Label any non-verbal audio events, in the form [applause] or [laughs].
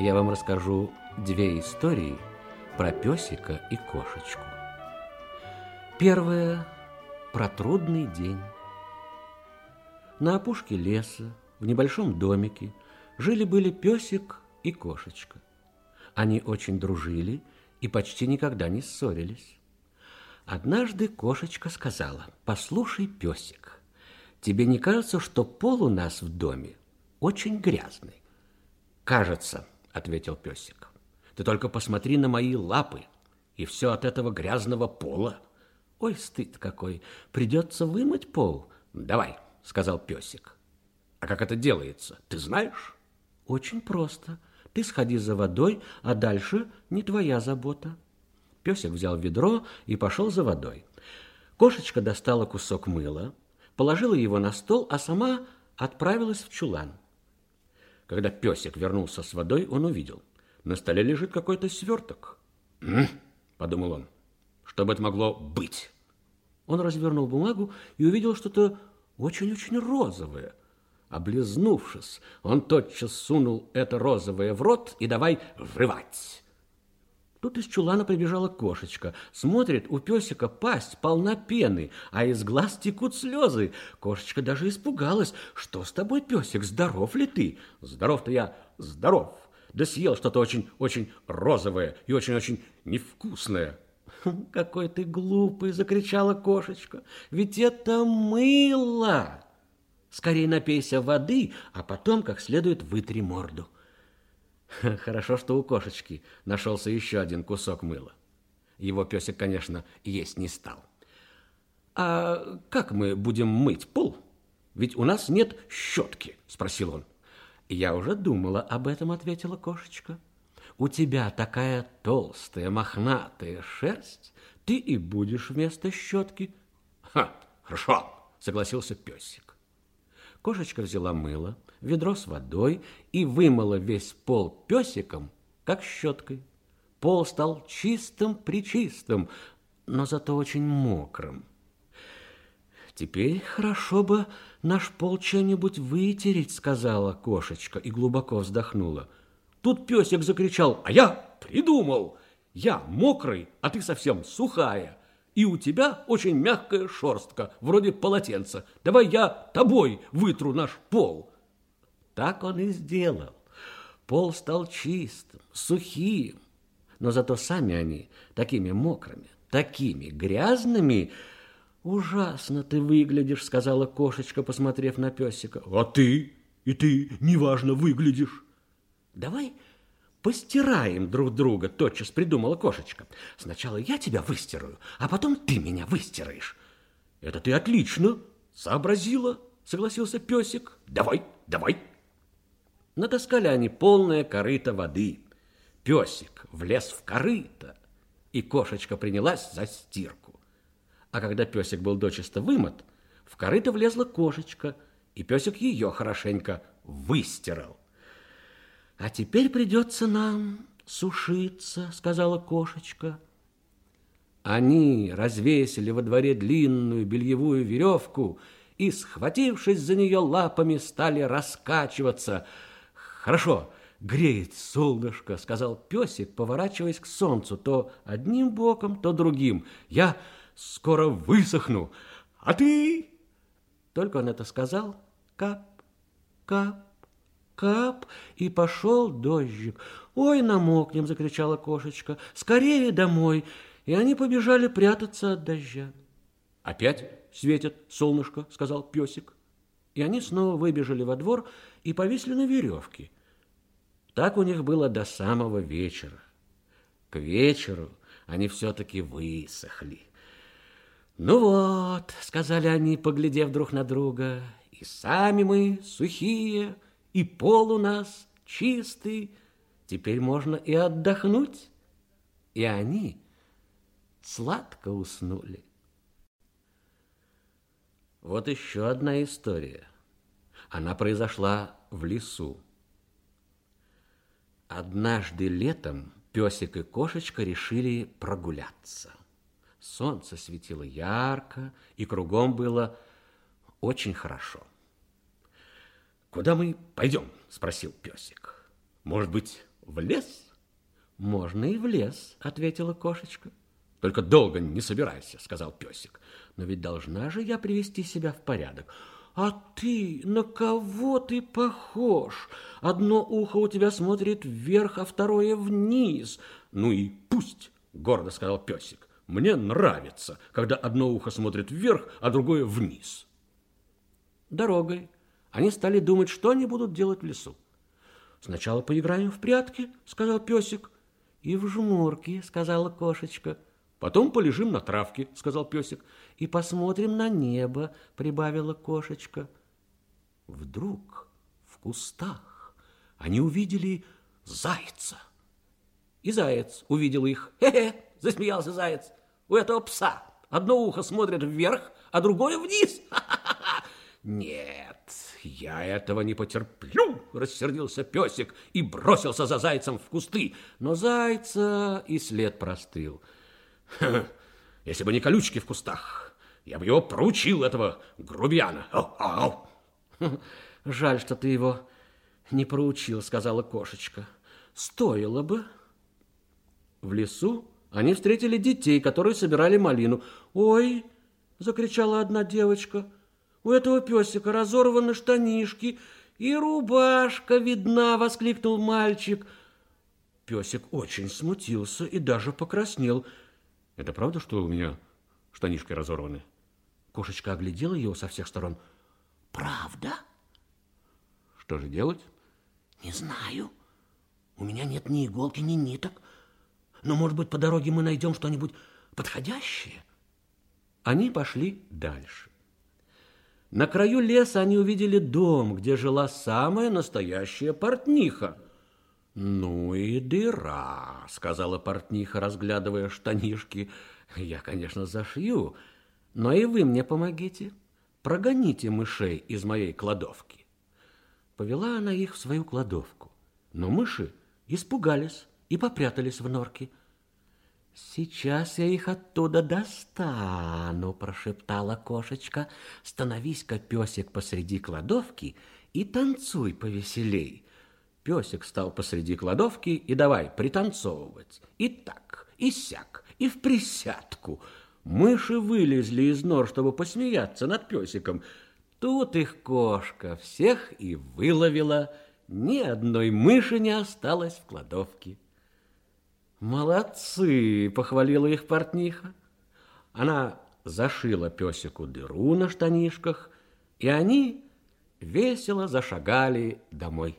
я вам расскажу две истории про песика и кошечку. Первая про трудный день. На опушке леса, в небольшом домике, жили-были песик и кошечка. Они очень дружили и почти никогда не ссорились. Однажды кошечка сказала, «Послушай, песик, тебе не кажется, что пол у нас в доме очень грязный?» «Кажется», — ответил песик. «Ты только посмотри на мои лапы, и все от этого грязного пола. Ой, стыд какой, придется вымыть пол. Давай», — сказал песик. «А как это делается, ты знаешь?» «Очень просто. Ты сходи за водой, а дальше не твоя забота». Песик взял ведро и пошел за водой. Кошечка достала кусок мыла, положила его на стол, а сама отправилась в чулан. Когда песик вернулся с водой, он увидел. На столе лежит какой-то сверток. «М?» – подумал он. «Что бы это могло быть?» Он развернул бумагу и увидел что-то очень-очень розовое. Облизнувшись, он тотчас сунул это розовое в рот и давай врывать. Тут из чулана прибежала кошечка. Смотрит, у песика пасть полна пены, а из глаз текут слезы. Кошечка даже испугалась. Что с тобой, песик, здоров ли ты? Здоров-то я, здоров. Да съел что-то очень-очень розовое и очень-очень невкусное. Какой ты глупый, закричала кошечка. Ведь это мыло. Скорее напейся воды, а потом как следует вытри морду. [laughs] Хорошо, что у кошечки нашелся еще один кусок мыла. Его песик, конечно, есть не стал. «А как мы будем мыть пол? Ведь у нас нет щетки», – спросил он. «Я уже думала об этом», – ответила кошечка. «У тебя такая толстая, мохнатая шерсть, ты и будешь вместо щетки». «Ха, хорошо», – согласился песик. Кошечка взяла мыло, ведро с водой и вымыла весь пол песиком, как щеткой. Пол стал чистым-причистым, но зато очень мокрым. «Теперь хорошо бы наш пол чем-нибудь вытереть», — сказала кошечка и глубоко вздохнула. Тут песик закричал, «А я придумал! Я мокрый, а ты совсем сухая, и у тебя очень мягкая шерстка, вроде полотенца. Давай я тобой вытру наш пол». Так он и сделал. Пол стал чистым, сухим, но зато сами они такими мокрыми, такими грязными. «Ужасно ты выглядишь», — сказала кошечка, посмотрев на песика. «А ты? И ты неважно выглядишь». «Давай постираем друг друга», — тотчас придумала кошечка. «Сначала я тебя выстираю, а потом ты меня выстираешь». «Это ты отлично сообразила», — согласился песик. «Давай, давай». Натаскали они полное корыто воды. Песик влез в корыто, и кошечка принялась за стирку. А когда песик был дочисто вымот, в корыто влезла кошечка, и песик ее хорошенько выстирал. «А теперь придется нам сушиться», — сказала кошечка. Они развесили во дворе длинную бельевую веревку и, схватившись за нее лапами, стали раскачиваться — Хорошо, греет солнышко, сказал песик, поворачиваясь к солнцу то одним боком, то другим. Я скоро высохну, а ты... Только он это сказал, кап, кап, кап, и пошел дождик. «Ой, намокнем!» – закричала кошечка. «Скорее домой!» И они побежали прятаться от дождя. «Опять светит солнышко», – сказал песик. И они снова выбежали во двор и повисли на веревке. Так у них было до самого вечера. К вечеру они все-таки высохли. «Ну вот», — сказали они, поглядев друг на друга, «и сами мы сухие, и пол у нас чистый, теперь можно и отдохнуть». И они сладко уснули. Вот еще одна история. Она произошла в лесу. Однажды летом песик и кошечка решили прогуляться. Солнце светило ярко, и кругом было очень хорошо. «Куда мы пойдем?» – спросил песик. «Может быть, в лес? Можно и в лес, ответила кошечка. Только долго не собирайся, сказал песик. Но ведь должна же я привести себя в порядок. А ты, на кого ты похож? Одно ухо у тебя смотрит вверх, а второе вниз. Ну и пусть, гордо сказал песик. Мне нравится, когда одно ухо смотрит вверх, а другое вниз. Дорогой они стали думать, что они будут делать в лесу. «Сначала поиграем в прятки», — сказал песик. «И в жмурки», — сказала кошечка. «Потом полежим на травке», — сказал песик. «И посмотрим на небо», — прибавила кошечка. Вдруг в кустах они увидели зайца. И заяц увидел их. «Хе-хе!» — засмеялся заяц. «У этого пса одно ухо смотрит вверх, а другое вниз. [laughs] Ха-ха-ха! Нет, я этого не потерплю, рассердился песик и бросился за зайцем в кусты. Но зайца и след простыл. Ха, если бы не колючки в кустах, я бы его проучил, этого грубияна. Ау, ау. Жаль, что ты его не проучил, сказала кошечка. Стоило бы. В лесу они встретили детей, которые собирали малину. «Ой!» – закричала одна девочка – у этого песика разорваны штанишки, и рубашка видна, воскликнул мальчик. Песик очень смутился и даже покраснел. Это правда, что у меня штанишки разорваны? Кошечка оглядела его со всех сторон. Правда? Что же делать? Не знаю. У меня нет ни иголки, ни ниток. Но, может быть, по дороге мы найдем что-нибудь подходящее. Они пошли дальше. На краю леса они увидели дом, где жила самая настоящая портниха. «Ну и дыра», — сказала портниха, разглядывая штанишки. «Я, конечно, зашью, но и вы мне помогите. Прогоните мышей из моей кладовки». Повела она их в свою кладовку, но мыши испугались и попрятались в норки. «Сейчас я их оттуда достану», – прошептала кошечка. «Становись-ка, песик, посреди кладовки и танцуй повеселей». Песик стал посреди кладовки и давай пританцовывать. И так, и сяк, и в присядку. Мыши вылезли из нор, чтобы посмеяться над песиком. Тут их кошка всех и выловила. Ни одной мыши не осталось в кладовке. «Молодцы!» – похвалила их портниха. Она зашила песику дыру на штанишках, и они весело зашагали домой.